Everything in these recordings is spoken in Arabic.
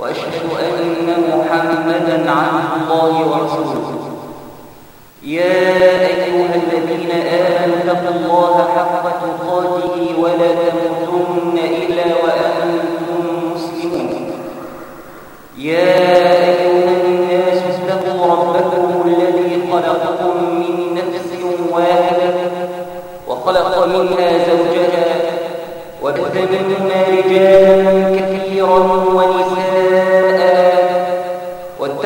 وأشهد أن محمدا عبد الله ورسوله. يا أيها الذين آمنوا اتقوا الله حق تقاته ولا تموتن إلا وأنتم مسلمون. يا أيها الناس اتقوا ربكم الذي خلقكم من نفس واحدة وخلق منها زوجها وبث منهما رجالا كثيرا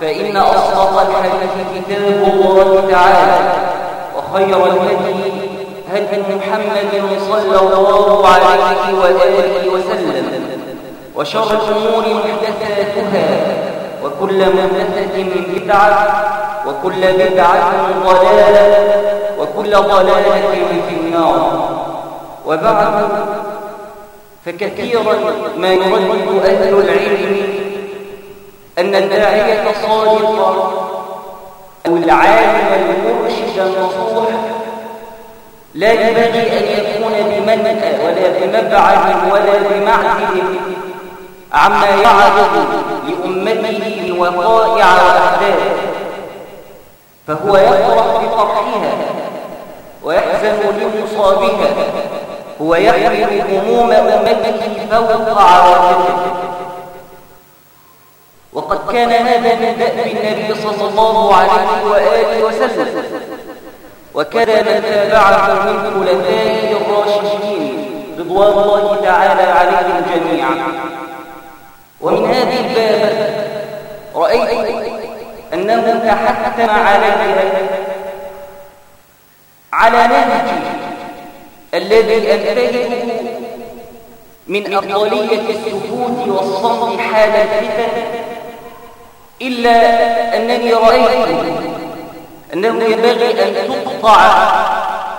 فإن أصدق الحديث كتاب الله تعالى وخير الهدي هدي محمد صلى الله عليه وآله وسلم وشر الأمور محدثاتها وكل محدثة بدعة وكل بدعة ضلالة وكل ضلالة في النار. وبعد فكثيرا ما يردد أهل العلم أن الداعية الصادق أو العالم المرشد النصوح لا ينبغي أن يكون بمنأى ولا بمبعد ولا بمعدل عما يعرض لأمته من وقائع وأحداث فهو يفرح بفرحها ويحزن لمصابها هو يحمل هموم أمته فوق عواطفه وقد كان هذا من دأب النبي صلى الله عليه وآله وسلم وكذا من تابعه من خلفائه الراشدين رضوان الله تعالى عليهم جميعا. ومن هذه الباب رأيت أنه تحتم عليها على نهج الذي أنتهيه من أفضلية السكوت والصمت حال الفتن إلا أنني رأيت أنه ينبغي أن تقطع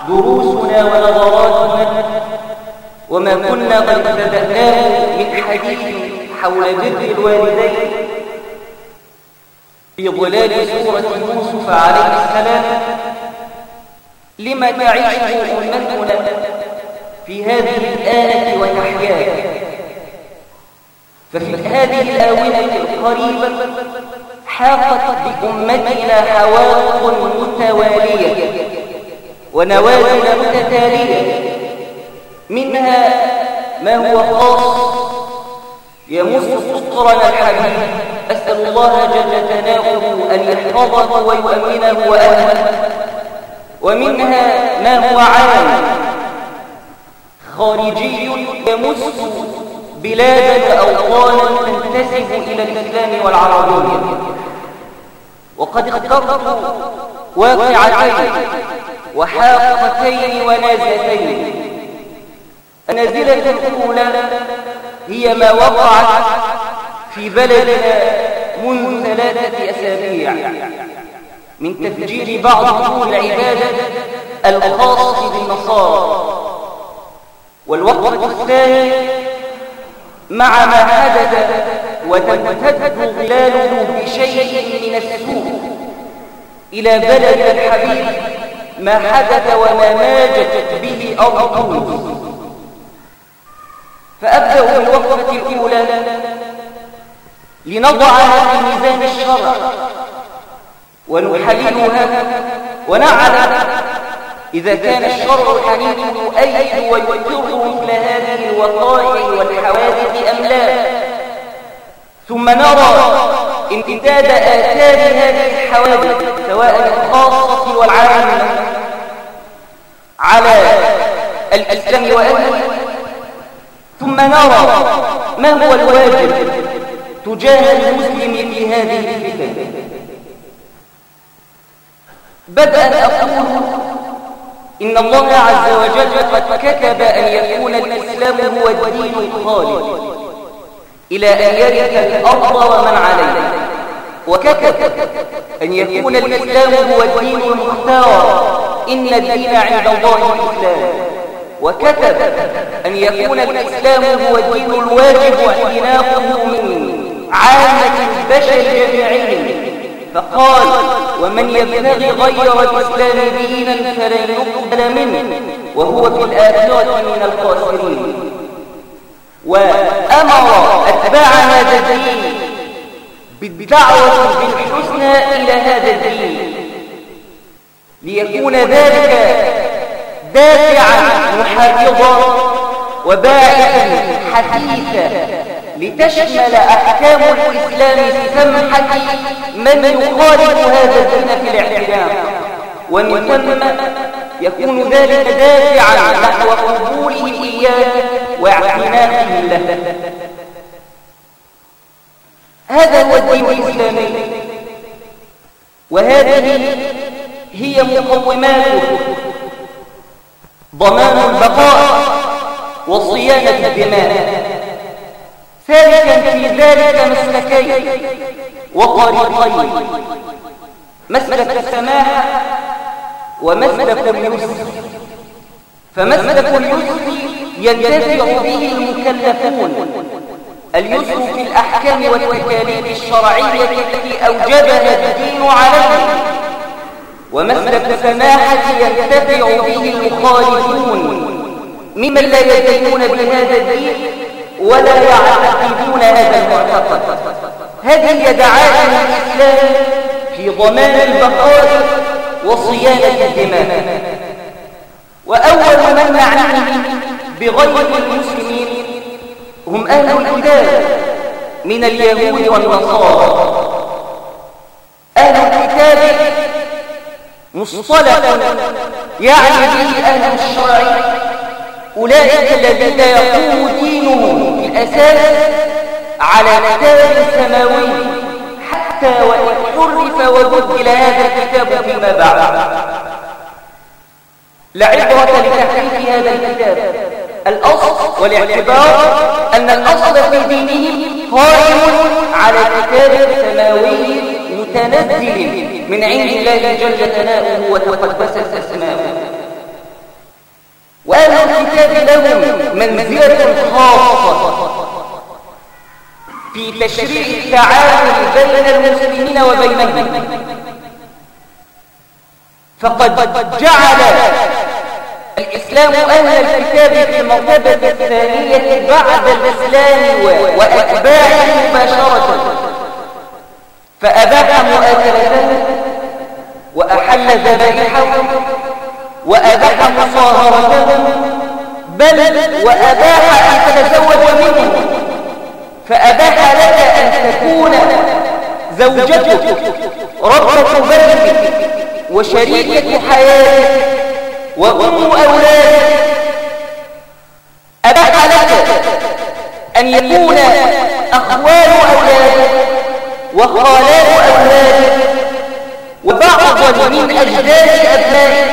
دروسنا ونظراتنا وما كنا قد ابتدأناه من حديث حول بر الوالدين في ظلال سورة يوسف عليه السلام. لما تعيشه أمتنا في هذه الآية وتحياه. ففي هذه الآونة القريبة حاقت بأمتنا حوائط متوالية ونوازل متتالية. منها ما هو خاص يمس فطرنا الحبيب أسأل الله جل ثناؤه أن يحفظه ويؤمنه وأهله. ومنها ما هو عام خارجي يمس بلادا وأوطانا تنتسب إلى الإسلام والعربية. وقد اخترت واقعتين وحاقتين ونازلتين النازلة الأولى هي ما وقعت في بلدنا منذ ثلاثة أسابيع من تفجير بعض طول العبادة الخاص بالنصارى والوقت الثاني مع ما حدث وتمتد ظلاله بشيء من السوء. إلى بلد الحبيب ما حدث وما ماجت به أرض فأبدأ بالوقفة الأولى لنضعها في ميزان الشرع ونحللها ونعلم إذا كان الشرع الحنيف يؤيد ويؤثر مثل هذه الوقائع والحوادث أم لا. ثم نرى امتداد آثار هذه الحوادث سواء الخاصة والعامة على الإسلام وأهله ثم نرى ما هو الواجب تجاه المسلم في هذه الفتن. بدأ أقول إن الله عز وجل قد كتب أن يكون الإسلام هو الدين الخالد إلى أن يرث الأرض ومن عليها وكتب أن يكون الإسلام هو الدين المختار. إن الدين عند الله الإسلام. وكتب أن يكون الإسلام هو الدين الواجب اعتناقه من عامة البشر جميعهم فقال ومن يبتغي غير الإسلام دينا فلن يقبل منه. وهو في الآخرة من الخاسرين. وأمر أتباع هذا الدين بالدعوة بالحسنى إلى هذا الدين. ليكون ذلك دافعا محافظا وباعثا حثيثا لتشمل أحكام الإسلام سمحة من يخالف هذا الدين في الاعتدام ومن ثم يكون ذلك دافعا نحو قبوله إياه واعتناقه له. هذا هو الدين الإسلامي. وهذه هي مقوماته ضمان البقاء وصيانة الدماء ثالثا في ذلك مسلكين وطريقين مسلك السماحة ومسلك اليسر. فمسلك اليسر ينتفع به المكلفون. اليسر في الأحكام والتكاليف الشرعية التي أوجبها الدين عليه ومسلك السماحة ينتفع به المخالفون ممن لا يدينون بهذا الدين ولا يعتقدون هذا المعتقد. هذه دعائم الإسلام في ضمان البقاء وصيانة الدماء. وأول من نعنيه بغير المسلمين هم أهل الكتاب من اليهود والنصارى. أهل الكتاب مصطلح يعني به أهل الشرع. أولئك الذين يقوم دينهم في الأساس على كتاب سماوي حتى وإن حرف وبدل هذا الكتاب فيما بعد. لعبرة لتحريف هذا الكتاب. الأصل والاعتبار أن الأصل في دينهم قائم على كتاب سماوي متنزل من عند الله جل ثناؤه وتقدست أسماؤه. وأهل الكتاب لهم منزلة خاصة في تشريع التعامل بين المسلمين وبينهم. فقد جعل الإسلام أهل الكتاب في المرتبة الثانية بعد الإسلام وأتباعه مباشرة. فأباح مؤاكلته وأحل ذبائحه وأباح مصاهرته بل وأباح أن تتزوج منه. فأباح لك أن تكون زوجتك ربة بيتك وشريكة حياتك. وأم أولادك أباح لك أن يكون أخوال أولادك وخالات أولادك وبعض من أجداد أبنائك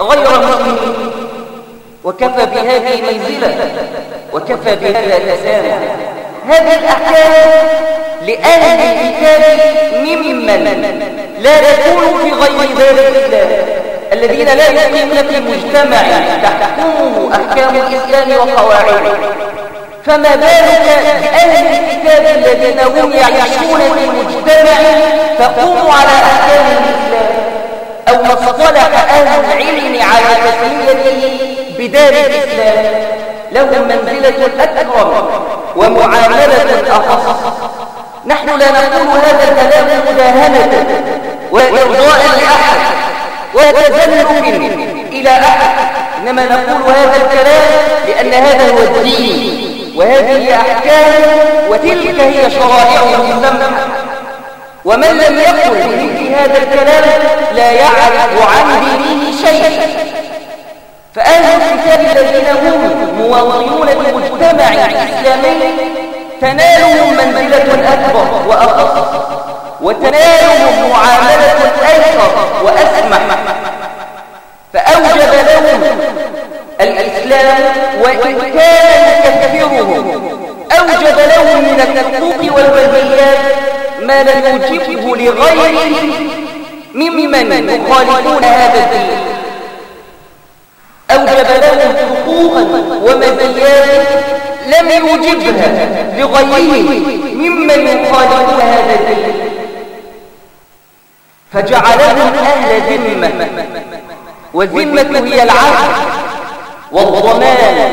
غير مسلمين وكفى بهذه منزلة وكفى بهذا تسامح. هذه الأحكام لأهل الكتاب ممن لا يكون في غير دار الإسلام الذين لا يقيمون في مجتمع تحكمه أحكام الإسلام وقواعده. فما بالك بأهل الكتاب الذين هم يعيشون في مجتمع تقوم على أحكام الإسلام أو ما اصطلح أهل العلم على تسميته بدار الإسلام. لهم منزلة أكرم ومعاملة أخص. نحن لا نقول هذا الكلام مداهنة وإرضاء وتزلف إلى أحد. إنما نقول هذا الكلام لأن هذا هو الدين وهذه أحكام وتلك هي شرائع مسمى ومن لم يقل بمثل هذا الكلام لا يعرف عن دينه شيئا. فأهل الكتاب الذين هم مواطنون المجتمع الإسلامي تنالهم منزلة أكبر وأخص وتنالهم معاملة أيسر وأسمح. فأوجب لهم الإسلام وإن كان يكفرهم أوجب لهم من الحقوق والبذيات ما لم يجبه لغيره ممن يخالفون هذا الدين. أوجب لهم حقوقا ومزيات لم يوجبها لغيره ممن يخالفون هذا الدين. فجعلهم أهل ذمة. والذمة هي العهد والضمان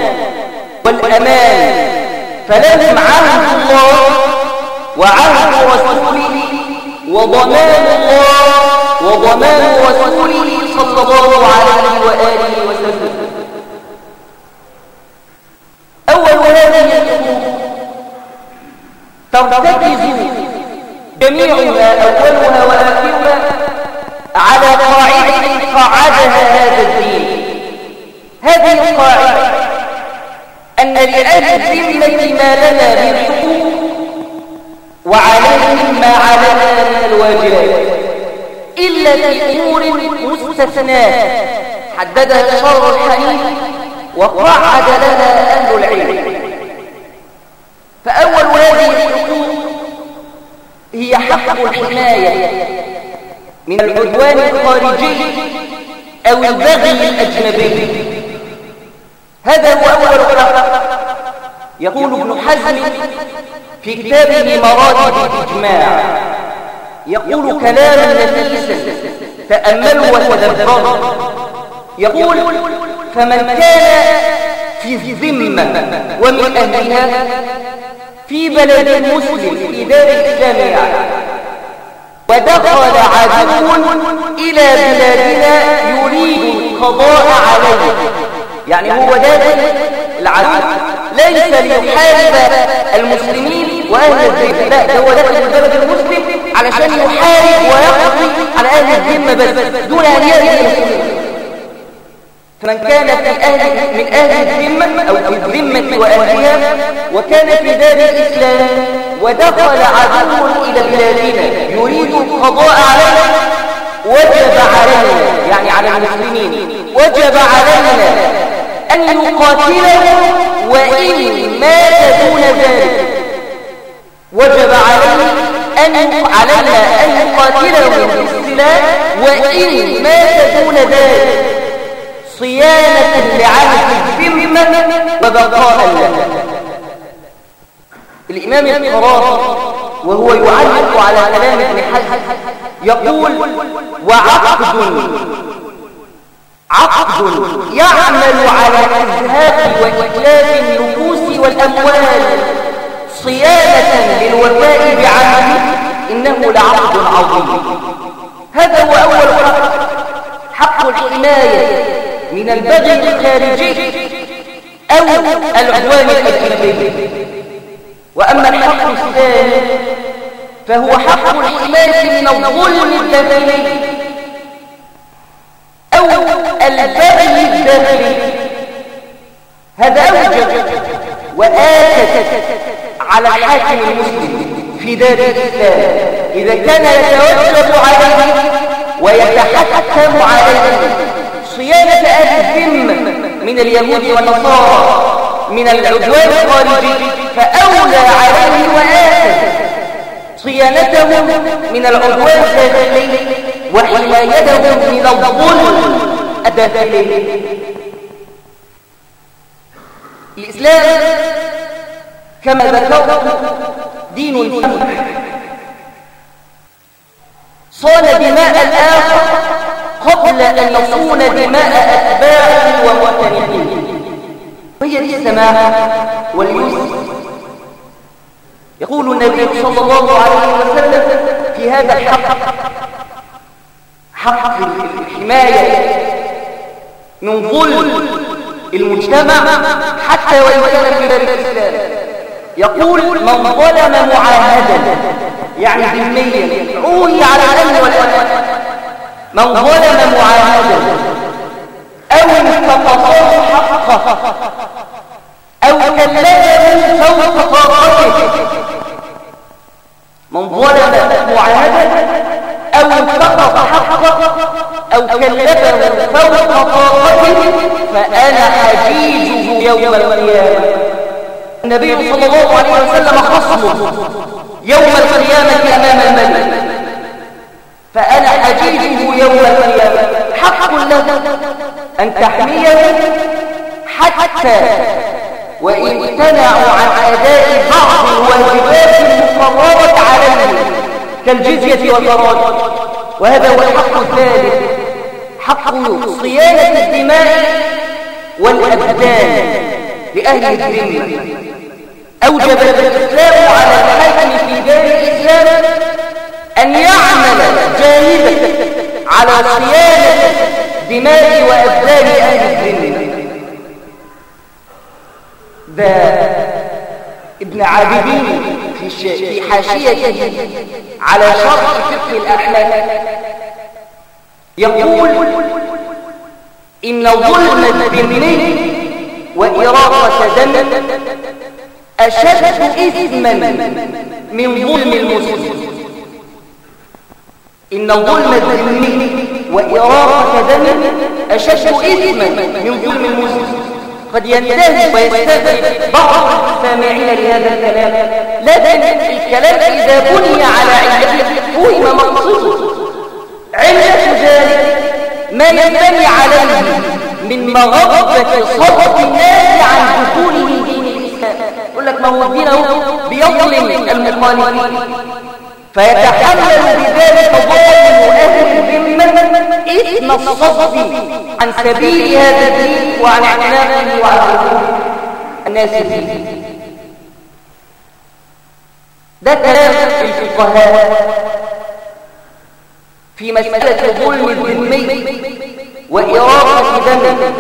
والأمان. فلهم عهد الله وعهد رسوله وضمان الله وضمان رسوله صلى الله عليه وآله وسلم. أول هذه الأمور ترتكز جميعها أولها وآخرها على قاعدة قعدها هذا الدين. هذه القاعدة أن لأهل الذمة ما لنا من حقوق وعليهم ما علينا من الواجبات إلا في أمور مستثناة. حددها الشرع الحنيف وقعد لنا أهل العلم. فأول هذه الحقوق هي حق الحماية من العدوان الخارجي أو البغي الأجنبي. هذا هو أول حق يقول ابن حزم في كتابه مراتب الإجماع. يقول كلاما نفيسا تأملوا وتدبروا يقول فمن كان في ذمة ومن أهلها في بلد مسلم دار الإسلام ودخل عدو إلى بلادنا يريد القضاء عليه. يعني هو داخل العدو. ليس ليحارب المسلمين وأهل الذمة لا هو داخل البلد المسلم علشان يحارب ويقضي على أهل الذمة بس دون أن يأتي المسلمين. فمن كان في أهل من أهل الذمة أو في الذمة وأهلها وكان في دار الإسلام ودخل عدو إلى بلادنا يريد القضاء علينا وجب علينا يعني على المسلمين وجب علينا أن يقاتلهم وإن مات دون ذلك. وجب عليه أن علينا أن يقاتلهم بالسلاح وإن مات دون ذلك. صيانة لعهد الذمة وبقاء له الإمام القرار وهو يعلق على كلام ابن حزم يقول وعقد عقد يعمل على إزهاق وإتلاف النفوس والأموال. صيانة للوفاء بعهده إنه لعقد عظيم. هذا هو أول حق حق الحماية. من البغي الخارجي أو العدوان الأجنبي وأما الحق الثاني فهو حق الحماية من الظلم الداخلي أو البغي الداخلي. هذا أوجب وآكد على الحاكم المسلم في دار الإسلام إذا كان يتوجب عليه ويتحكم عليه صيانة أهل الذمة من اليهود والنصارى من العدوان الخارجي فأولى عليه وآكد صيانتهم من العدوان الداخلي وحمايتهم من الظلم الداخلي. الإسلام كما ذكرت دين سمح صان دماء الآخر قبل أن يصون دماء أتباعه ومعتنقيه وهي دي السماحة واليسر يقول النبي صلى الله عليه وسلم في هذا الحق حق الحماية من ظلم المجتمع حتى وإن باب الإسلام. يقول من ظلم معاهدا يعني ذميا روي على الأمن والأمان. من ظلم معاهدا أو انتقصه حقه أو كلمه فوق طاقته من ظلم معاهدا أو انتقص حقه أو كلفه فوق طاقته فأنا حجيجه يوم القيامة. النبي صلى الله عليه وسلم خصمه يوم القيامة أمام الملك. فأنا حجيجه يوم القيامة. حق له أن تحميه حتى وإن امتنعوا عن أداء بعض الواجبات المقررة عليه كالجزية والضرائب وهذا هو الحق الثالث حق صيانة الدماء والأبدان لأهل الذمة. أوجب الإسلام على الحاكم في دار الإسلام أن يعمل جانبا على صيانة دماء وأبدان أهل الذمة ذا ابن عابدين في, في حاشيته على شرح فقه الأحلام يقول إن ظلم الذمي وإراقة دم أشد إثما من ظلم المسلم إن ظلم الذمي وإراقة دم أشد إثما من ظلم المسلم قد ينتهي ويستغرب بعض السامعين لهذا الكلام لكن الكلام إذا بني على علته فهم مقصوده علة ذلك ما ينبني عليه من مغضة صدق الناس عن دخوله دين الإسلام يقول لك ما هو الدين؟ بيظلم المخالفين فيتحمل بذلك ظالم أهل الذمة إثم الصد عن سبيل هذا الدين وعن اعتناقه وعن الناس فيه ده كلام الفقهاء. في مسألة ظلم الذمي وإراقة دمه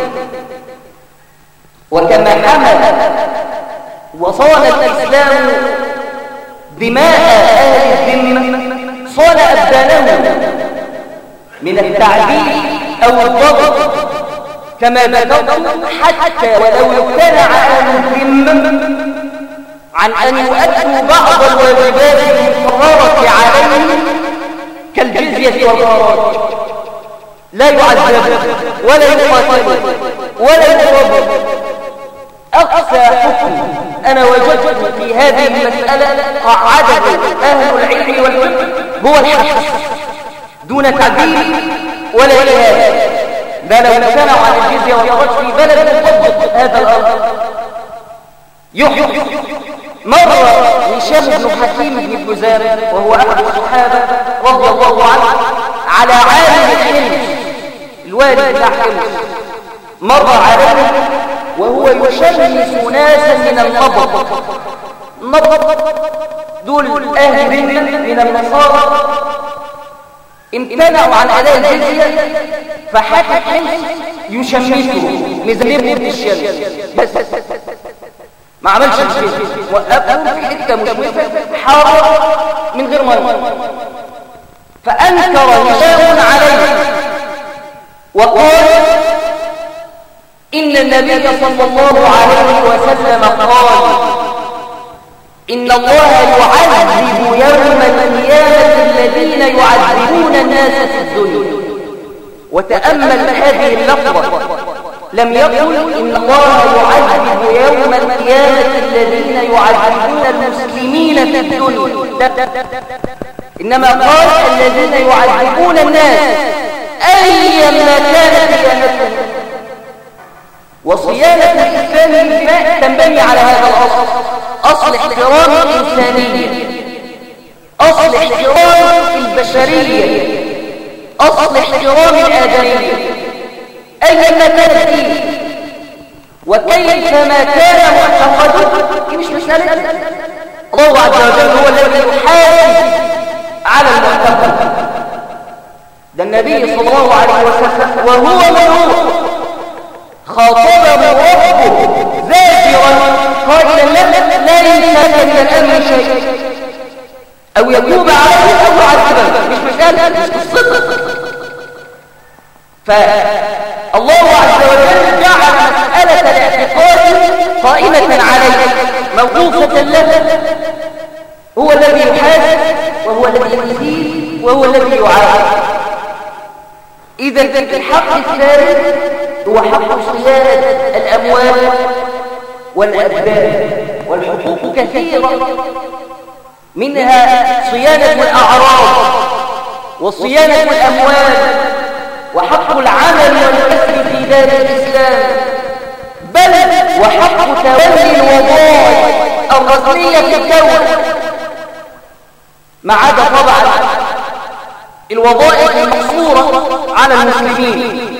وكما حمل وصان الإسلام دماء أهل الذمة صان أبدانهم من التعديل أو الضغط كما ذكرت حتى ولو امتنع أهل الذمة عن أن يؤدوا بعض الواجبات المقررة عليهم كالجزية والخراج. لا يعذب ولا يقاتل ولا يضرب. أقسى حكم أنا وجدت في هذه المسألة قعده أهل العلم والفقه هو الحق دون تعديل ولا إهانة ما لو امتنعوا عن الجزية والخراج في بلد يطبق هذا الأمر. يحيي مرة هشام بن حكيم بن حزام وهو أحد الصحابة رضي الله عنه على عالم الحلم الوالد بتاع حمص مر عليه وهو يشمس ناسا من النبض النبض دول أهل من النصارى امتنعوا عن أداء الجزية فحكى حمص يشمسه مزمره الشمس بس. ما عملش كده وقفهم في حتة مشمسه حاره من غير ميه فأنكر هشام عليه وقال إن النبي صلى الله عليه وسلم قال إن الله يعذب يوم القيامة الذين يعذبون الناس في الدنيا. وتأمل هذه اللفظة. لم يقل إن الله يعذب يوم القيامة الذين يعذبون المسلمين في الدنيا. إنما قال الذين يعذبون الناس أيما كانت قيامتهم. وصيانة الإسلام للدماء تنبني على هذا الأصل. أصل احترام الإنسانية. أصل احترام البشرية. أصل احترام الآدمية. أيما كان فيه؟ وكيف ما كان معتقده مش مسألة الله عز وجل هو الذي يحاسب على المعتقد. ده النبي صلى الله عليه وسلم. وهو منور خاطبه ربه زاجرا. قائلا لا ليس من الأمر شيء. أو يتوب عليه أو يعذبه مش مسألة مش قصتك فالله عز وجل جعل مسألة الاعتقاد قائمة عليه موقوفة له. هو الذي يحاسب وهو الذي يزيد وهو الذي يعاقب. إذا الحق الثالث هو حق صيانة الأموال والأبدان والحقوق كثيرة. منها صيانة الأعراض وصيانة الأموال وحق العمل والكسب في دار الإسلام. بل وحق تولي الوظائف الرسمية في الدولة ما عدا طبعا الوظائف المقصورة على المسلمين.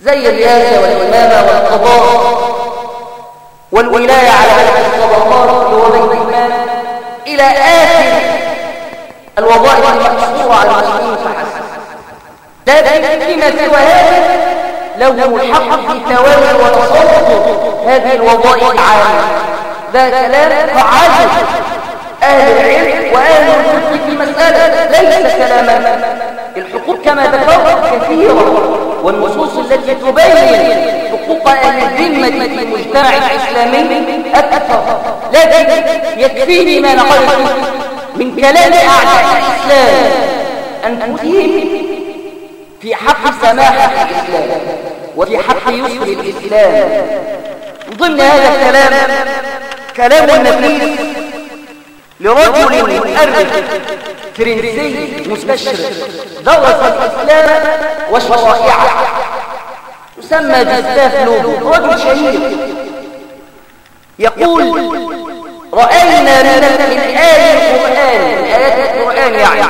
زي الرئاسة والإمامة والقضاء والولاية على الطبقات اللي هو بيت المال إلى آخر الوظائف المقصورة على المسلمين فحسب. لكن فيما سوى هذا له الحق في تولي وتصرف هذه الوظائف العامة ذا كلام فعال أهل العلم وأهل الفقه في مسألة ليس كلاما. الحقوق كما ذكرت كثيرة والنصوص التي تبين حقوق أهل الذمة في المجتمع الإسلامي أكثر. لكن يكفيني ما نقلت من كلام أعداء الإسلام أنفسهم في حق سماحة الإسلام وفي حق يسر الإسلام. ضمن هذا الكلام كلام النبي لرجل مؤرخ فرنسي مستشرق. درس الإسلام وشرائعه يسمى جستاف لوبو رجل شهير يقول رأينا من الآية القرآن من آيات القرآن يعني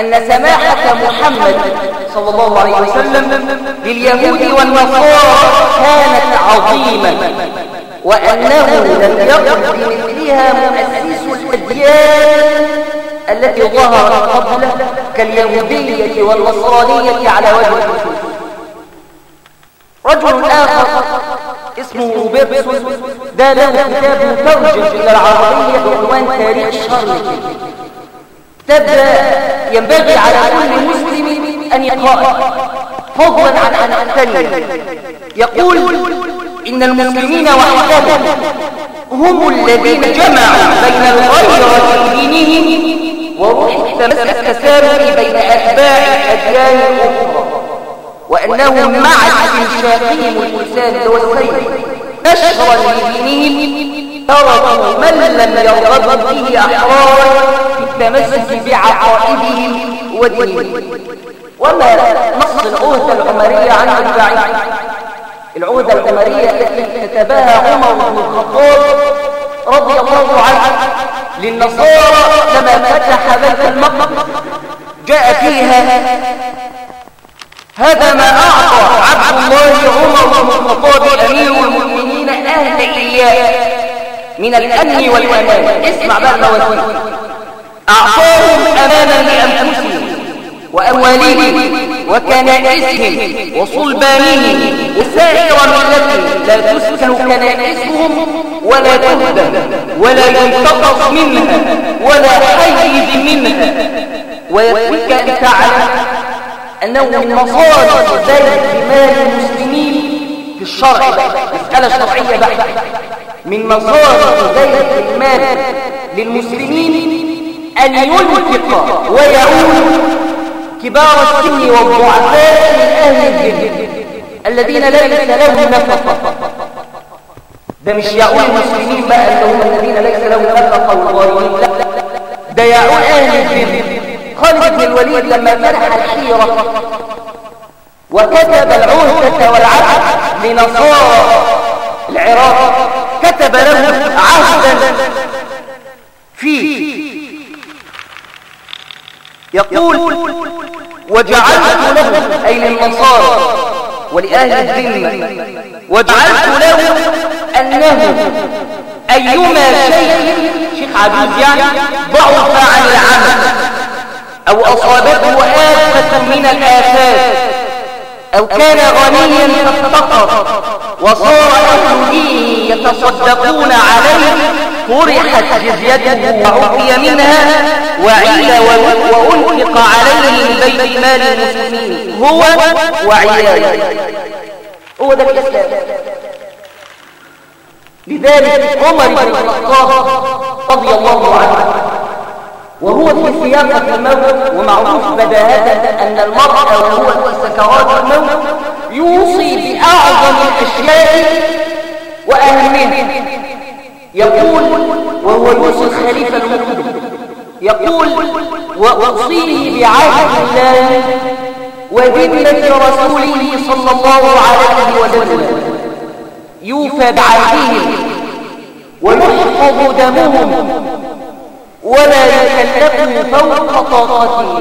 أن سماحة محمد صلى الله عليه وسلم لليهود والنصارى كانت عظيمة وأنه لم يقل بمثلها مؤسس الأديان التي ظهرت قبله كاليهودية والنصرانية على وجه الخصوص رجل آخر اسمه روبرتسون ده له كتاب مترجم إلى العربية بعنوان تاريخ الشر تبدأ ينبغي على كل مسلم أن يقرأ فضلا عن أن أعتني يقول إن المسلمين وحدهم هم الذين جمعوا بين الغيرة دينهم وروح التسامح بين أتباع الأديان الأخرى وأنهم مع استنشاقهم الإنسان والسيد نشرا لدينهم تركوا من لم يرغب فيه أحرارا في التمسك بعقائدهم ودينهم. وما نص العهدة العمرية عن البعيد العهدة العمرية التي كتبها عمر بن الخطاب رضي الله عنه للنصارى لما فتح بيت المقدس. جاء فيها هذا ما أعطى عبد الله عمر بن الخطاب أمير المؤمنين أهل إياه من الأمن والأمان. اسمع بقى المواسيق أعطاهم أمانا لأنفسهم. وأموالهم وكنائسهم وصلبانهم وسائر ملتهم لا تسكن كنائسهم ولا تهدى ولا ينتقص منها ولا حيز منها. ويكفيك أن تعلم أنه من مصادر ذلك بمال المسلمين في الشرع. مسألة شرعية بحتة. من مصادر ذلك المال للمسلمين أن ينفق ويعود كبار السن والضعفاء من أهل الذمة الذين ليس لهم نفقة. ده مش يعود المسلمين بقى اللي هم الذين ليس لهم نفقة والغارمين لا. ده يعود أهل الذمة خالد بن الوليد لما فتح الحيرة وكتب العهدة والعهد لنصارى العراق كتب له عهدا فيه. يقول وجعلت له أي للنصارى ولأهل الذمة وجعلت له أنه أيما شيء شيخ عبيد يعني ضعف عن العمل أو أصابته آفة من الآفات أو كان غنيا فافتقر وصار أهل دينه يتصدقون عليه فرحت جزيته وعفي منها وعيل وأنفق عليه من بيت مال المسلمين. هو وعياله هو ده الإسلام. لذلك عمر بن الخطاب رضي الله عنه وهو في سياقة الموت ومعروف بداهة أن المرء وهو في سكرات الموت يوصي بأعظم الأشياء وأهمها يقول وهو يوصي الخليفة المقبل يقول وأوصيه بعهد الله وذمة رسوله صلى الله عليه وسلم. يوفى بعهدهم ويحفظ دمهم ولا يكلفوا فوق طاقته.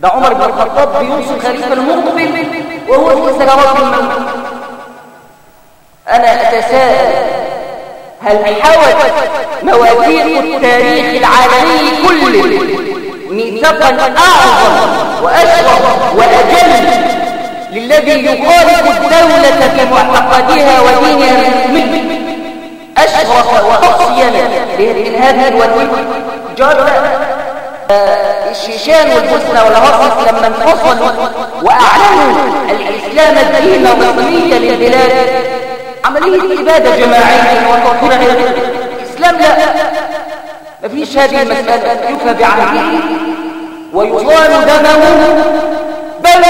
ده عمر بن الخطاب بيوصي الخليفة المقبل وهو في سنوات الموت. أنا أتساءل هل حوت مواثيق التاريخ العالمي كله. ميثاقا أعظم وأشرف وأجل للذي يخالف الدولة في معتقدها ودينها من أشرف وأصين من هذه الوثيقة. جرى الشيشان والبوسنة والهرس لما انفصلوا وأعلنوا الإسلام الدين رسميا للبلاد. عملية إبادة جماعية وتوفير الإسلام لا. مفيش هذه المسألة. يوفى بعهده ويصان دمه بل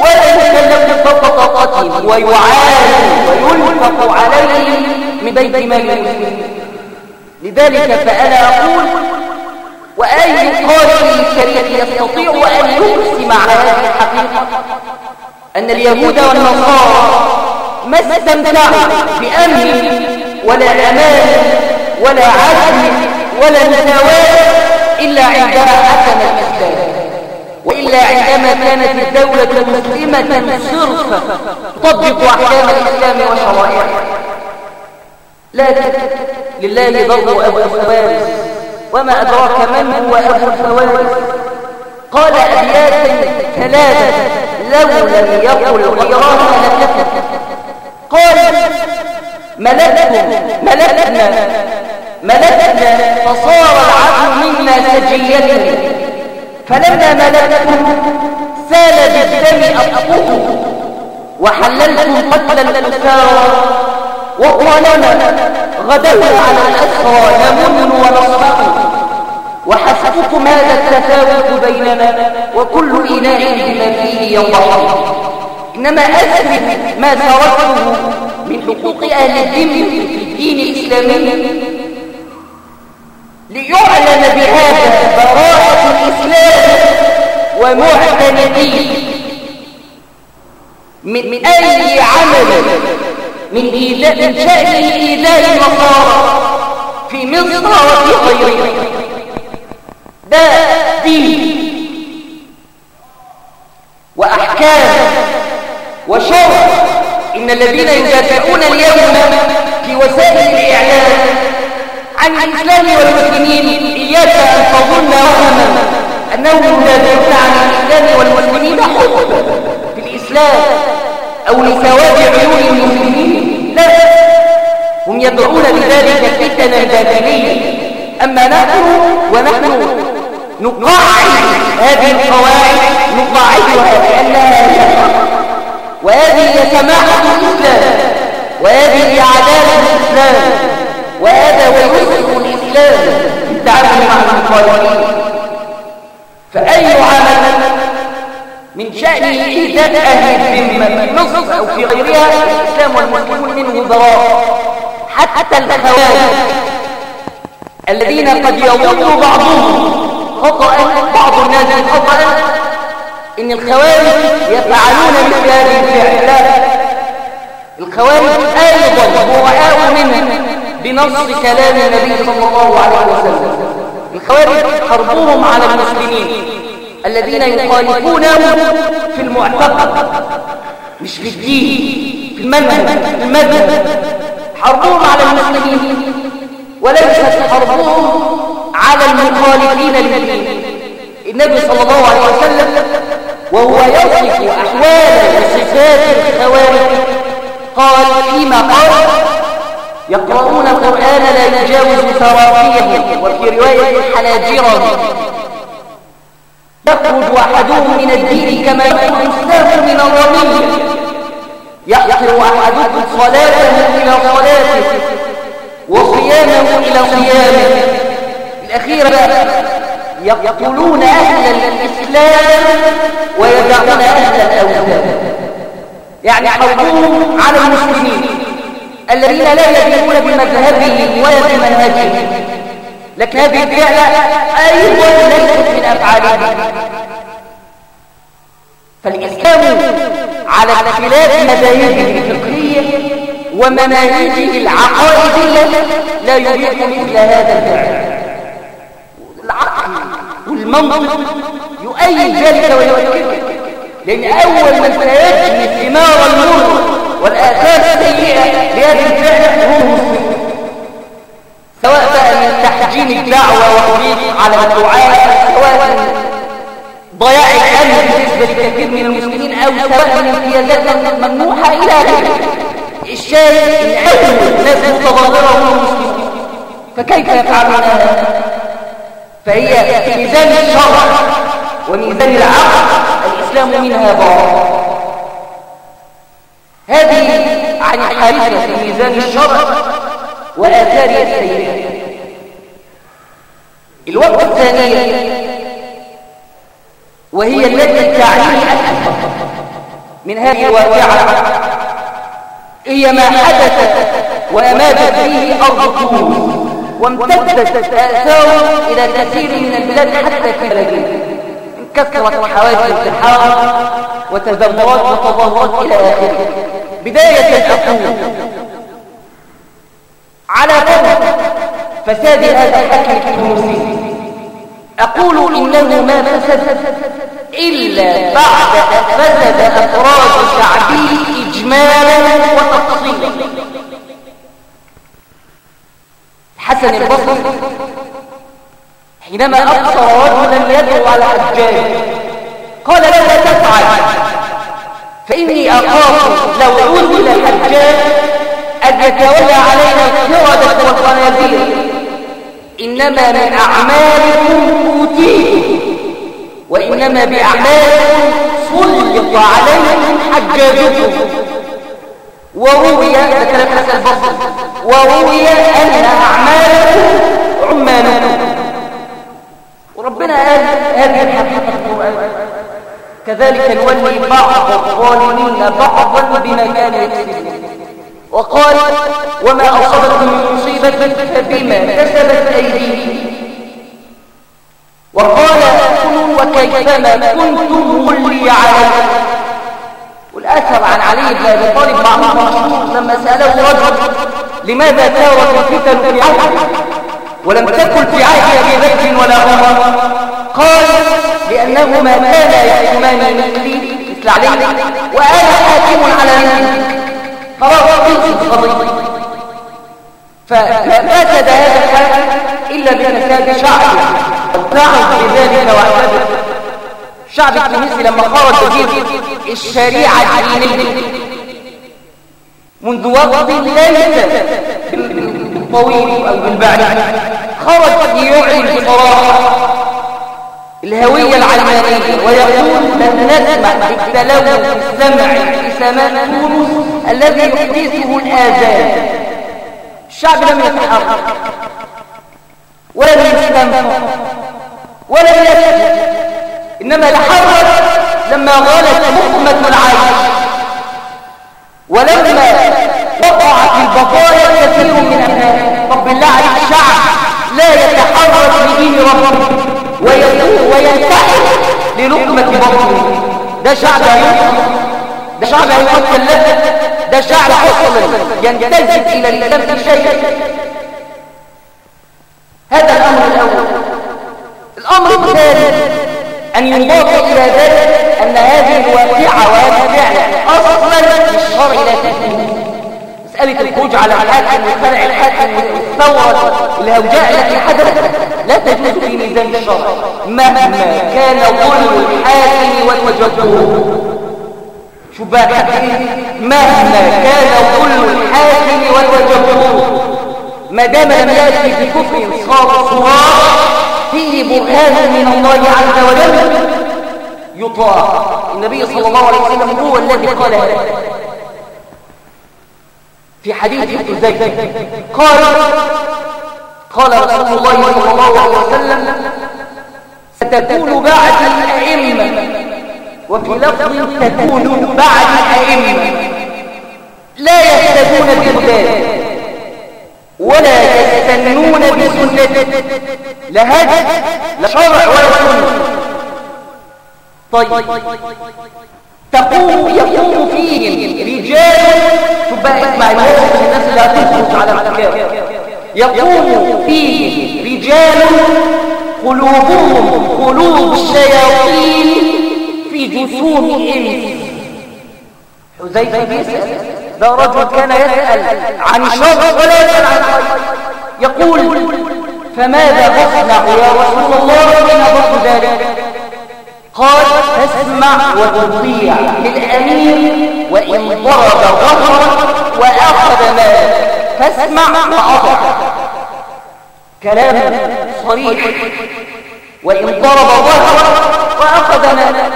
ولا يكلف فوق طاقته ويعان وينفق عليه من بيت مال لذلك فأنا أقول وأي قارئ الشريعة يستطيع أن يقسم على هذه الحقيقة أن اليهود والنصارى ما استمتعوا بأمن ولا أمان ولا عدل ولا مساواة إلا عندما حكم الإسلام وإلا عندما كانت الدولة مسلمة صرفا تطبق أحكام الإسلام وشرائعه لكن لله ضر أبو الفوارس وما أدراك من هو أبو الفوارس قال أبياتا ثلاثة لو لم يقل غيرها لكفت قال ملكتم ملكنا ملكنا فصار العدل منا سجيته فلما ملكتم سال بالدم أطفه وحللتم قتل الكفار وطالما غدوا على الأسرى نمن ونصبح وحسبكم هذا التفاوت بيننا وكل إناء بما فيه ينضح إنما أثبت ما تركته من حقوق أهل الدين في الدين الإسلامي. ليعلن بهذا براءة الإسلام ومعتنقين من, من أي عمل؟ من, إيذاء من شأن إيذاء النصارى في مصر وفي غيرها ده دين. وأحكام وشرع إن الذين يدافعون اليوم في وسائل الإعلام عن الإسلام والمسلمين إياك أن تظن وهما أنهم يدافعون عن الإسلام والمسلمين حبا في الإسلام أو لسواد عيون المسلمين. لا هم يدعون بذلك فتنا داخلية أما نحن ونحن نقاعد هذه القواعد نقاعدها لأنها هي وهذه هي سماحة الإسلام وهذه هي عدالة الإسلام وهذا هو يسر الإسلام في التعامل مع المخالفين فأي عمل من شأنه إيذاء أهل الذمة في مصر أو في غيرها الإسلام والمسلمون منه براء حتى الخوارج الذين قد يظن بعضهم خطأ بعض الناس خطأ إن الخوارج يفعلون مثل هذه الفعل لا الخوارج أيضا براء منه بنص كلام النبي صلى الله عليه وسلم. الخوارج حربهم على المسلمين الذين يخالفونهم في المعتقد مش في الدين في المنهج في المذهب. حربهم على المسلمين وليست حربهم على المخالفين للدين. النبي صلى الله عليه وسلم وهو يصف أحوال وصفات الخوارج. قال فيما قال؟ يقرؤون القرآن لا يجاوز تراقيهم وفي رواية حناجرهم. يخرج أحدهم من الدين كما يخرج السهم من الرمي. يحقر أحدكم صلاته إلى صلاته وصيامه إلى صيامه. الأخيرة يقتلون أهل الإسلام ويدعون أهل الأوثان يعني حربهم على المسلمين الذين لا يدينون بمذهبهم ولا بمنهجهم. لكن هذه الفعلة أيضا ليست من أفعالهم. فالإسلام على اختلاف مذاهبه الفقهية ومناهجه العقائدية لا يريد مثل هذا الفعل. والمنطق يؤيد ذلك ويؤكده لأن أول من سيجني ثمار المر والآثار السيئة لهذه الفعل هو المسلمون سواء بقى من تحجيم الدعوة والضيق على الدعاء سواء من ضياع الأمن بالنسبة لكثير من المسلمين أو سواء من امتيازات ممنوحة إلى غيره الشاهد أن اول ناس متضرره هم فكيف يفعلون هذا؟ فهي في ميزان الشرع وميزان العقل الإسلام منها ضار. هذه عن الحادثه في ميزان الشرع واثارها السيئه الوقت الثانية وهي التي تعني أكثر من هذه الواقعة. هي ما حدث وأماتت فيه أرض تونس وامتدت آثاره إلى كثير من البلاد حتى في بلدنا كثرت حوادث الانتحار وتذمرات وتظاهرات إلى آخره بداية أقول على فرض فساد هذا الحكم التونسي أقول إنه ما فسد إلا بعد فسد أفراد شعبه إجمالا وتفصيلا حسن البصري حينما أبصر رجلا يدعو على حجاج قال له لا تفعل فإني أخاف لو أنزل الحجاج أن يتولى علينا القردة والخنازير إنما من أعمالكم أوتيكم وإنما بأعمالكم سلط عليكم حجاجكم. وروي وروي أن أعمالكم عمالكم. وربنا قال هذه الحقيقة القرآن. كذلك نولي بعض الظالمين بعضا بما كانوا يكسبون. وقال وما أصابتكم من مصيبة فبما كسبت أيديهم وقال وكيفما كنتم ولي عليكم والأثر عن علي بن أبي طالب. معروف مشهور لما سأله رجل لماذا ثارت الفتن في عهد؟ ولم تكن في عهد أبي بكر ولا عمر. قال لأنهما كانا يحكمان مثلي. مثل علي. وأنا حاكم على نفسي خلاص خلصت القضية ففسد هذا الحاكم إلا بفساد شعبه وابتعد بذلك واعتبر الشعب التونسي لما خرج يجيب الشريعة الدينية منذ وقت ليس بالطويل أو بالبعيد خرج يعلن بصراحة الهوية العلمانية ويقول لن نسمح بالتلوث السمعي في سماء تونس الذي يحدثه الآذان. الشعب لم يتحرك. ولم يستنفر. ولم يسكت إنما تحرك لما غالت مقمة العيش ولما وقع في البقايا كثير من أبنائه طب بالله عليك الشعب لا يتحرك بدين ربه وينتحر للقمة بطنه ده شعب هيقتل ده شعب له ده شعب أصلا ينتزج إلى الإسلام في شيء. هذا الأمر الأول. الأمر الثاني أن يضاف إلى ذلك أن هذه الواقعة وهذه الفعلة أصلا في الشرع لا تكون مسألة الخروج على الحاكم وصنع الحاكم والثورة الهوجاء التي حدثت لا تجوز في ميزان الشرع مهما كان ظلم الحاكم والمجبور شو بقى مهما كان كل الحاكم والجبور ما دام لم يأتي بكفر صار صراع فيه برهان من الله عز وجل. يطاع. النبي صلى الله عليه وسلم هو الذي قال هذا في حديث زيد قال قال رسول الله صلى الله عليه وسلم ستكون بعد الأئمة. وفي لفظ تكون بعد الأئمة. لا يهتدون بهداه ولا يستنون بسنته لا هدي لا شرع ولا سنه طيب. تقوم يقوم فيهم رجال تبقى اسمع الناس اللي هتخرج على الكتاب يقوم فيهم رجال قلوبهم قلوب الشياطين في جسوم انس حذيفه ده رجل كان يسأل عن الشر ولا يسأل عن الخير يقول فماذا اصنع يا رسول الله ان اردت ذلك؟ قال تسمع وتطيع للأمير وإن ضرب ظهرك وأخذ مالك. فاسمع وأطع. كلام صريح. وإن ضرب ظهره وأخذ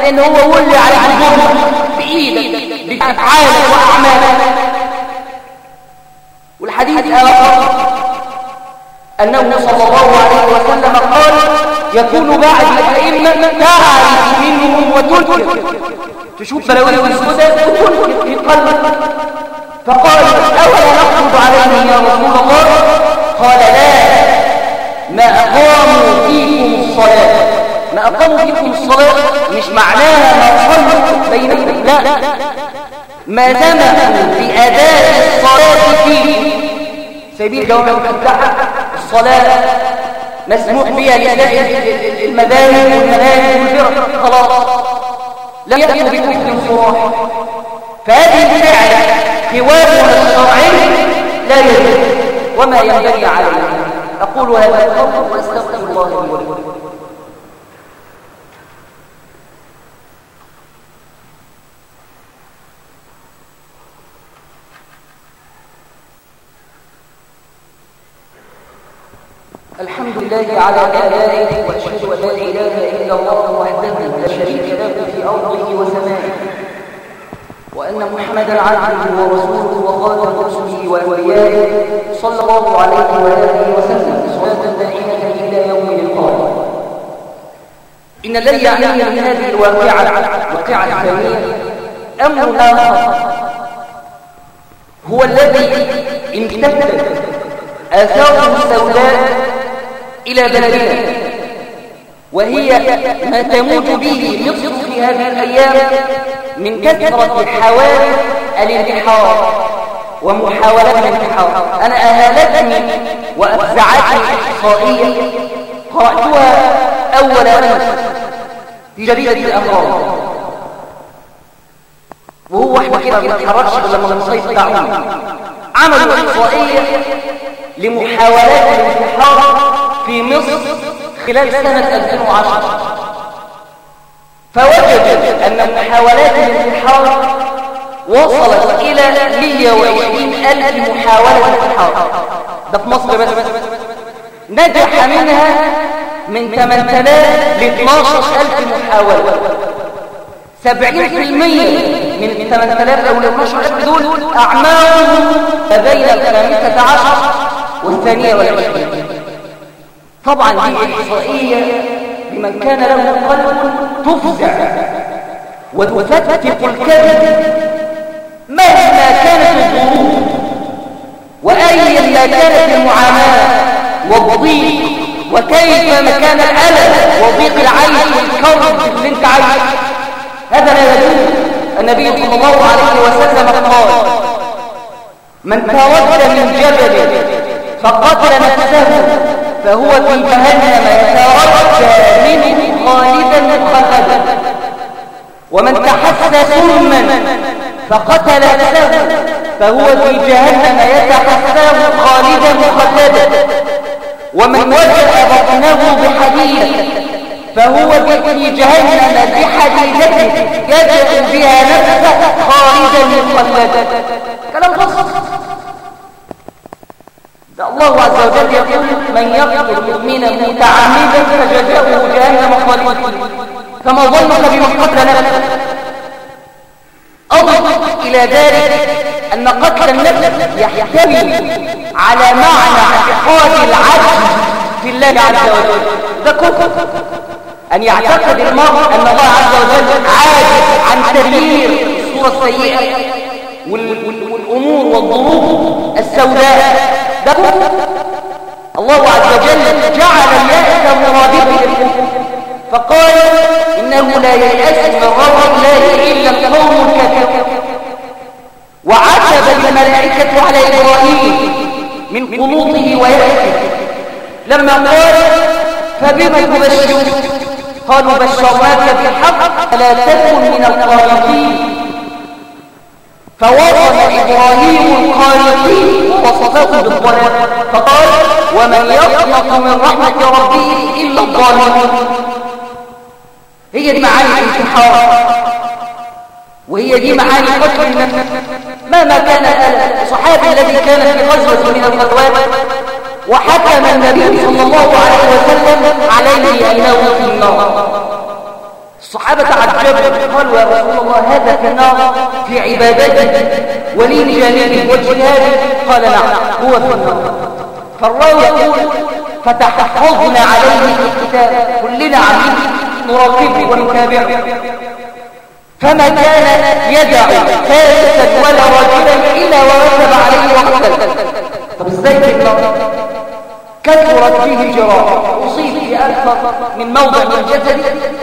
إن هو ولي على الجمهور بإيدك بأفعاله وأعماله والحديث الآخر أنه صلى الله عليه وسلم قال يكون بعد الأئمة تعرف منهم وتنكر تشوف بلاوي السوداء وتنكر في قلبك فقال أولا نخرج عليهم يا رسول الله؟ قال لا ما أقاموا فيكم الصلاة. ما أقاموا فيكم الصلاة مش معناها ما صلوا بينكم لا. ما سمحوا بأداء الصلاة فيكم سبيل جواب المفتحة الصلاة مسموح بها المذاهب والمناهج والفرق. خلاص. لم يأتوا بكفر صراح فهذه الفعلة خوافها الشرعي لا يجوز وما ينبغي عليه. أقول هذا القول وأستغفر الله لي ولكم. الحمد لله على آلائه وأشهد أن لا إله إلا الله وحده لا شريك له في أرضه وسمائه. وأن محمدا عبده ورسوله وخاتم رسله وأوليائه صلى الله عليه وآله وسلم صلاة دائمة إلى يوم اللقاء إن الذي يعنينا من هذه الواقعة الواقعة الثانية أمر آخر. هو الذي امتدت آثاره السوداء إلى بلدنا. وهي ما تموت به مصر في هذه الأيام من كثرة حوادث الانتحار ومحاولات الانتحار. أنا أهالتني وأفزعتني إحصائية قرأتها أول أمس في جريدة الأمراض. وهو واحدة كده ما تحركش إلا لما المصيف بتاعهم عملوا إحصائية لمحاولات الانتحار في مصر خلال سنة 2010 فوجد أن محاولات الانتحار وصلت إلى 120 ألف محاولة انتحار. ده في مصر بس. نجح منها من 8000 ل 12000 محاولة. 70% من 8000 أو ل 12000 دول أعمارهم بين الخامسة عشر والثانية والعشرين. طبعا دي إحصائية لمن كان له قلب تفزع وتفتق الكذب مهما كانت الظروف وأيا ما كانت المعاناة والضيق وكيف ما كان الألم وضيق العيش والكرب اللي انت عايش هذا لا يجوز. النبي صلى الله عليه وسلم قال من تود من جبل فقتل نفسه فهو في جهنم يترجى منه خالدا مخلدا ومن تحسى سما فقتل نفسه. فهو في جهنم يتحساه خالدا مخلدا ومن وجأ بطنه بحديد فهو في جهنم بحديدته يجعل بها نفسه خالدا مخلدا كلام بسيط الله عز وجل يقول من يقتل مؤمنا متعمدا فجزاؤه جهنم خالدا فما ظنك بمن قتل نفسه. أضف إلى ذلك أن قتل النفس يحتوي على معنى اعتقاد العجز في الله عز وجل. ده كفر أن يعتقد المرء أن الله عز وجل عاجز عن تغيير الصورة السيئة والأمور والظروف السوداء. ده الله عز وجل جعل اليأس للكفر فقال إنه لا ييأس من روح الله إلا القوم الكافرون وعتب الملائكة على إبراهيم من قنوطه ويأسه. لما قال فبما تبشرون؟ قالوا بشرناك بالحق فلا تكن من القانطين. فوصف إبراهيم القانطين ووصفه بالضلال فقال ومن يقنط من رحمة ربه إلا الظالمون. هي دي معاني الانتحار. وهي دي معاني قتل النفس مهما كان الصحابي الذي كان في غزوة من الغزوات وحكم النبي صلى الله عليه وسلم عليه أنه في النار. الصحابة تعجبوا قالوا يا رسول الله هذا النار في عبادته ولين جانبه وجهاده قال نعم هو في النار. فالراوي يقول فتحفظنا عليه الكتاب كلنا عمين نراقبه ونتابعه. فما كان يدع فاسدا ولا رجلا إلا ورتب عليه وقتل. طب إزاي كده كثرت فيه الجراح أصيب في أكثر من موضع من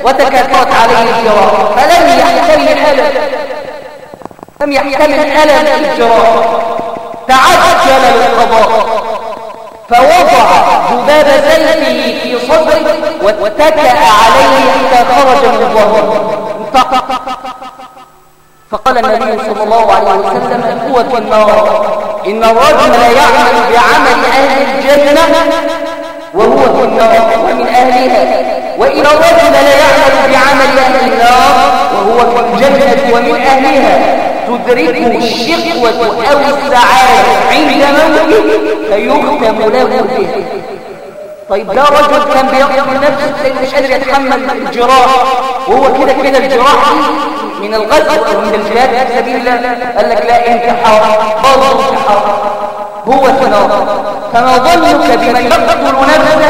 وتكاثرت عليه الجراح فلم يحتمل ألم لم يحتمل ألم الجراح تعجل للقضاء. فوضع ذباب سيفه في صدره واتكأ عليه حتى خرج من ظهره. فقال النبي صلى الله عليه وسلم هو النار. إن الرجل لا يعمل بعمل أهل الجنة وهو في النار ومن أهلها. وإن الرجل لا يعمل بعمل أهل النار وهو في الجنة ومن أهلها. تدركه الشقوة أو السعادة عند موته فيختم له بها طيب ده رجل كان بيقتل نفسه لأنه مش قادر يتحمل الجراح. وهو كده كده الجراح من الغزو أو من الجهاد في سبيل الله. قال لك لا انتحار برضه انتحار هو نار فما ظنك بمن يقتل نفسه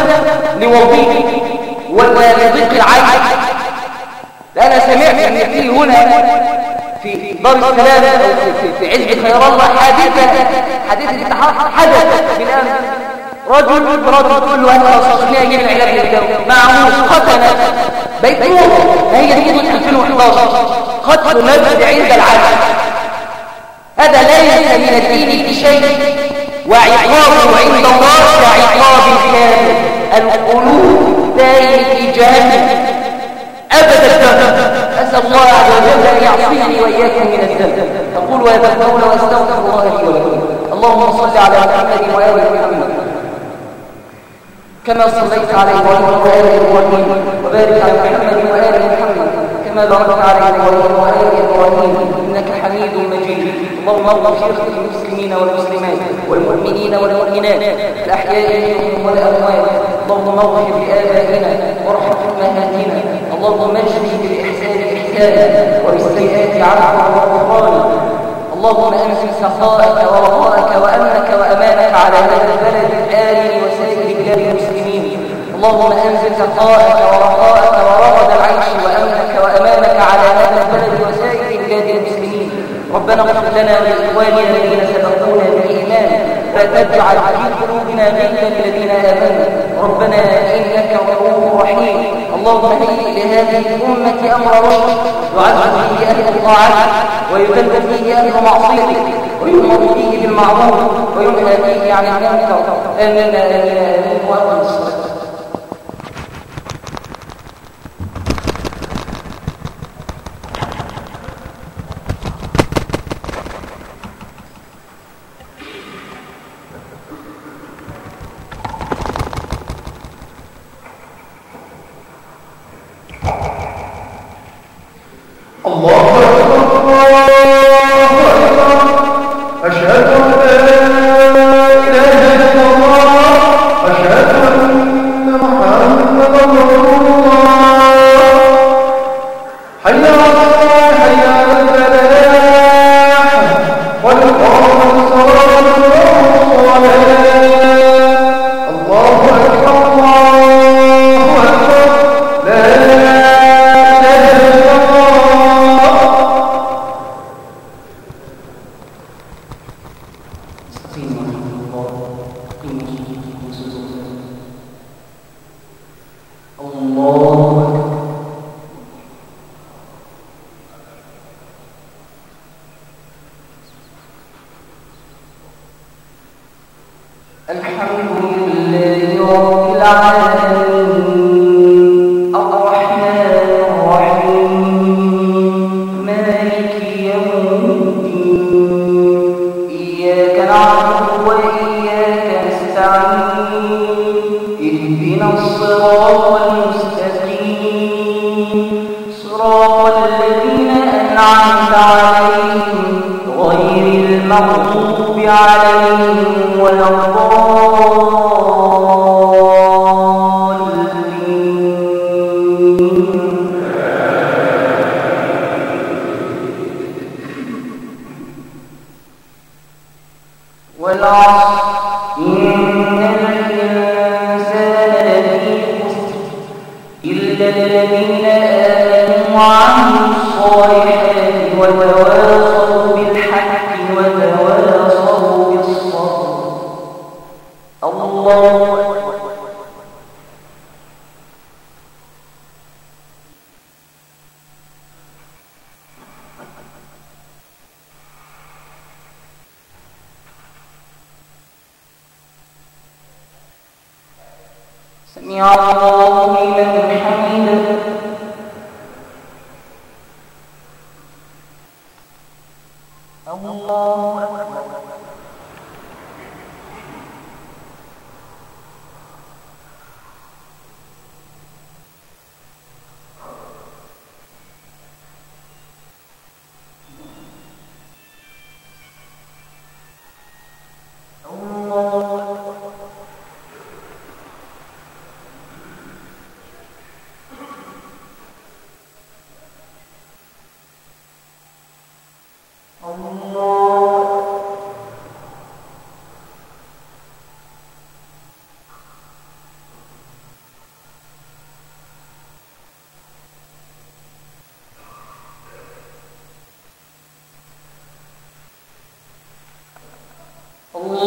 لوظيفه ولا لضيق العين. أنا سمعت أن في هنا في دار السلام أو في, في عزب خير الله حادثه حادثه حدثت بالامس رجل برجل تقول له أنا استطيع أجيب العلاج للدواء معه ختن بيت هي هي 2011 قتل نفس عند العدل. هذا ليس من الدين بشيء وعقابه عند الله كعقاب الكافر. القلوب دائم في جهنم. الدم. أسأل الله عز وجل أن يعصيني وإياكم من الذنب تقول ويتقون وأستغفر الله لي ولكم. اللهم صل على محمد وآل محمد. كما صليت على إبراهيم وآل إبراهيم وبارك على محمد وآل محمد كما باركت على إبراهيم وآل إبراهيم إنك حميد مجيد. اللهم اغفر للمسلمين والمسلمات والمؤمنين والمؤمنات الأحياء منهم والأموات. اللهم اغفر لآبائنا وارحم أمهاتنا. اللهم اجزي بالإحسان إحسانا وبالسيئات عفوا وغفرانا اللهم أنزل سخاءك ورخاءك وأمنك وأمانك على هذا البلد المسلمين اللهم انزل سخاءك ورخاءك ورغد العيش وأمنك وامانك على هذا البلد وسائر بلاد المسلمين. ربنا اغفر لنا ولإخواننا الذين سبقونا بالإيمان. لا تجعل في قلوبنا غلا للذين آمنوا. ربنا إنك رؤوف رحيم. اللهم هيئ لهذه الأمة أمر رشد يعز فيه أهل الطاعات ويذل فيه أهل معصيتك ويؤمر فيه بالمعروف. وينهى فيه عن المنكر. امين امين امين واقم الصلاه الحمد لله رب العالمين. الرحمن الرحيم. مالك يوم إياك نعبد وإياك نستعين. اهدنا الصراط المستقيم. صراط الذين أنعمت عليهم غير المغضوب عليهم ولا والعصر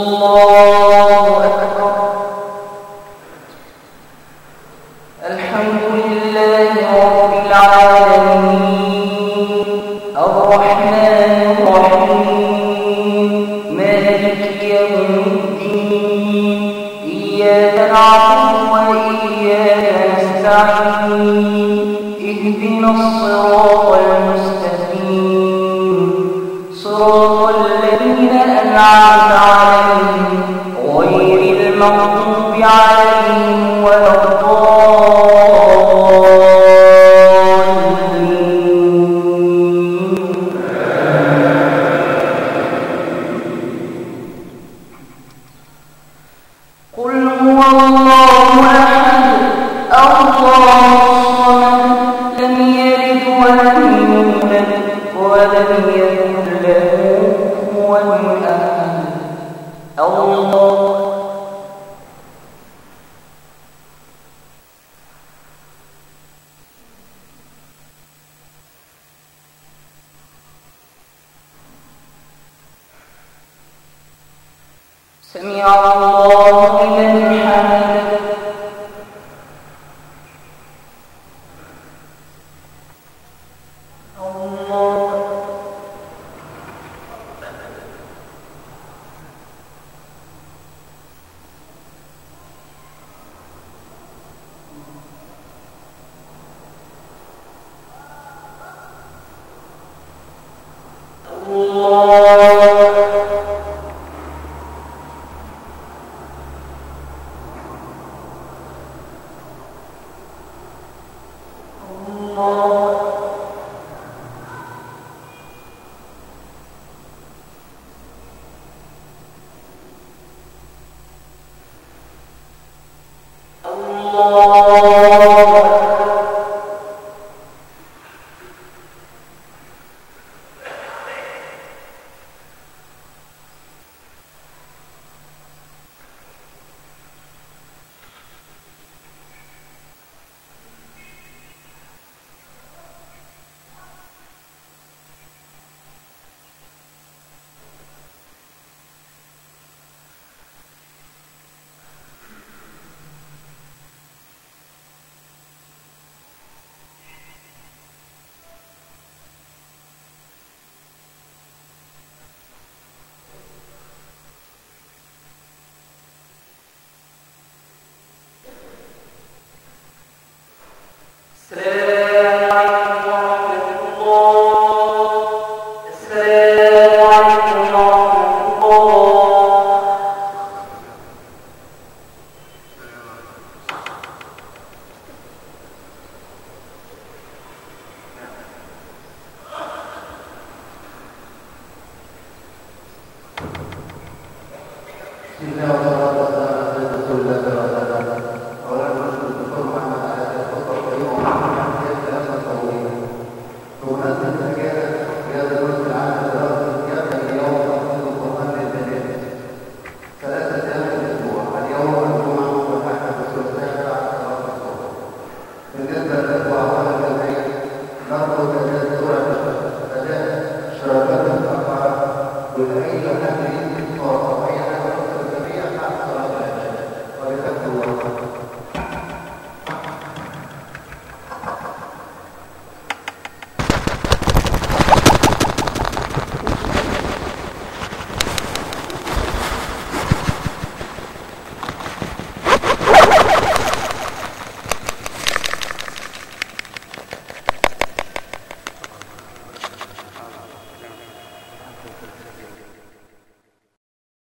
الله. الله